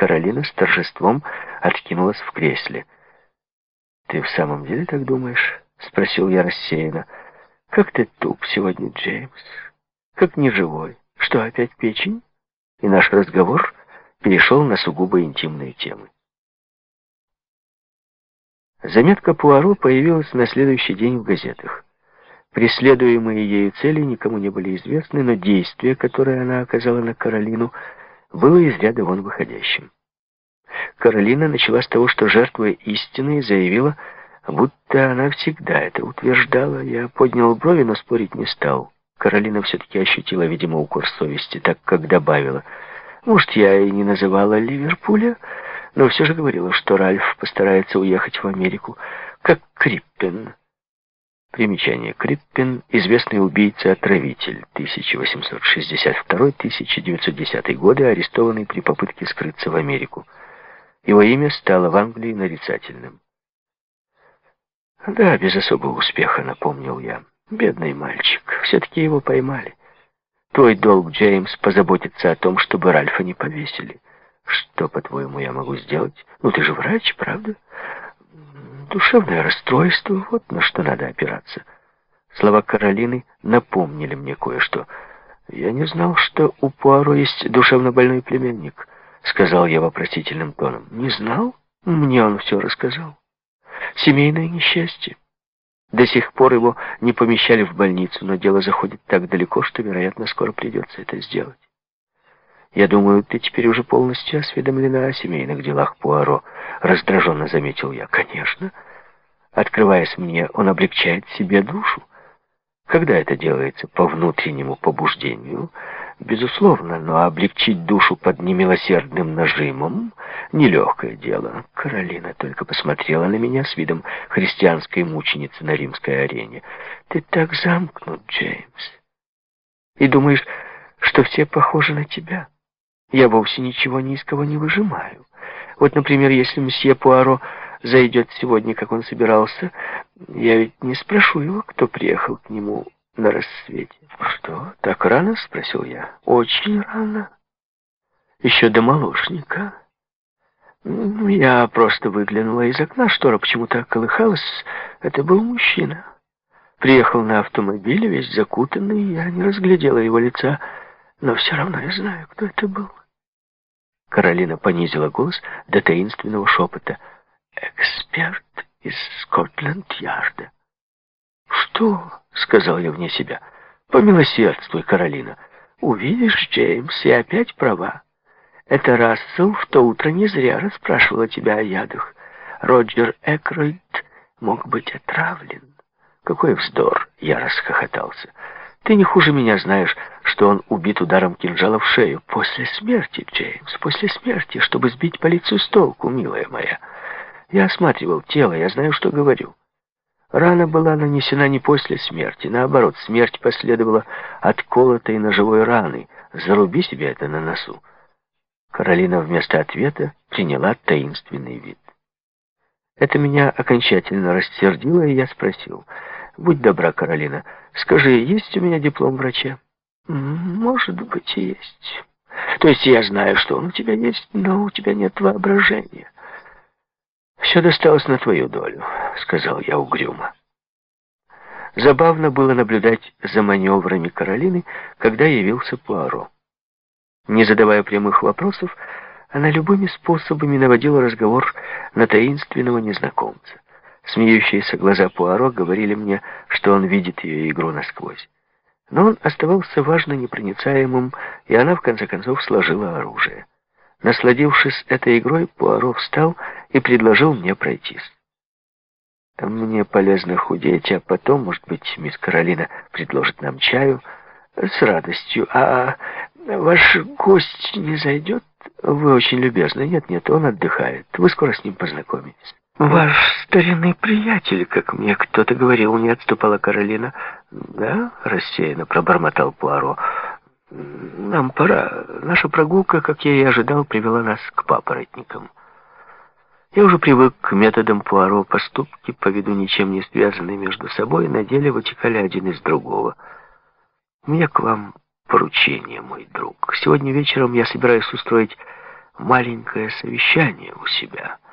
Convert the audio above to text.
Каролина с торжеством откинулась в кресле. «Ты в самом деле так думаешь?» — спросил я рассеянно. «Как ты туп сегодня, Джеймс? Как неживой. Что, опять печень?» И наш разговор перешел на сугубо интимные темы. Заметка Пуаро появилась на следующий день в газетах. Преследуемые ею цели никому не были известны, но действие, которое она оказала на Каролину, было из ряда вон выходящим. Каролина начала с того, что жертва истины заявила, будто она всегда это утверждала. Я поднял брови, но спорить не стал. Каролина все-таки ощутила, видимо, укор совести, так как добавила. Может, я и не называла Ливерпуля, но все же говорила, что Ральф постарается уехать в Америку, как Криппен. Примечание. Криппен — известный убийца-отравитель, 1862-1910 годы, арестованный при попытке скрыться в Америку. Его имя стало в Англии нарицательным. «Да, без особого успеха», — напомнил я. «Бедный мальчик. Все-таки его поймали. Твой долг, Джеймс, позаботиться о том, чтобы Ральфа не повесили. Что, по-твоему, я могу сделать? Ну, ты же врач, правда?» Душевное расстройство, вот на что надо опираться. Слова Каролины напомнили мне кое-что. Я не знал, что у Пуаро есть душевно больной племянник, сказал я вопросительным тоном. Не знал? Мне он все рассказал. Семейное несчастье. До сих пор его не помещали в больницу, но дело заходит так далеко, что, вероятно, скоро придется это сделать. «Я думаю, ты теперь уже полностью осведомлена о семейных делах Пуаро», — раздраженно заметил я. «Конечно. Открываясь мне, он облегчает себе душу. Когда это делается по внутреннему побуждению, безусловно, но облегчить душу под немилосердным нажимом — нелегкое дело. Каролина только посмотрела на меня с видом христианской мученицы на римской арене. Ты так замкнут, Джеймс. И думаешь, что все похожи на тебя?» Я вовсе ничего ни из кого не выжимаю. Вот, например, если мсье Пуаро зайдет сегодня, как он собирался, я ведь не спрошу его, кто приехал к нему на рассвете. «Что, так рано?» — спросил я. «Очень рано. Еще до молочника. Ну, я просто выглянула из окна, штора почему-то колыхалась. Это был мужчина. Приехал на автомобиле, весь закутанный, я не разглядела его лица, но все равно я знаю, кто это был». Каролина понизила голос до таинственного шепота. «Эксперт из Скотленд-Ярда». «Что?» — сказал я вне себя. «Помилосердствуй, Каролина. Увидишь, Джеймс, и опять права. Это Рассел в то утро не зря расспрашивала тебя о ядах. Роджер Экройд мог быть отравлен». «Какой вздор!» — я расхохотался. Ты не хуже меня знаешь, что он убит ударом кинжала в шею. После смерти, Джеймс, после смерти, чтобы сбить полицию с толку, милая моя. Я осматривал тело, я знаю, что говорю. Рана была нанесена не после смерти. Наоборот, смерть последовала от колотой ножевой раны. Заруби себе это на носу. Каролина вместо ответа приняла таинственный вид. Это меня окончательно рассердило, и я спросил... Будь добра, Каролина, скажи, есть у меня диплом врача? Может быть, и есть. То есть я знаю, что он у тебя есть, но у тебя нет воображения. Все досталось на твою долю, сказал я угрюмо. Забавно было наблюдать за маневрами Каролины, когда явился Пуаро. Не задавая прямых вопросов, она любыми способами наводила разговор на таинственного незнакомца. Смеющиеся глаза Пуаро говорили мне, что он видит ее игру насквозь. Но он оставался важно непроницаемым, и она, в конце концов, сложила оружие. Насладившись этой игрой, Пуаро встал и предложил мне пройтись. «Мне полезно худеть, а потом, может быть, мисс Каролина предложит нам чаю с радостью. А ваш гость не зайдет? Вы очень любезны. Нет-нет, он отдыхает. Вы скоро с ним познакомитесь». «Ваш старинный приятель, как мне кто-то говорил, не отступала Каролина». «Да?» — рассеянно пробормотал Пуаро. «Нам пора. Наша прогулка, как я и ожидал, привела нас к папоротникам. Я уже привык к методам Пуаро. Поступки, по виду ничем не связанные между собой, на деле вытекали один из другого. У меня к вам поручение, мой друг. Сегодня вечером я собираюсь устроить маленькое совещание у себя —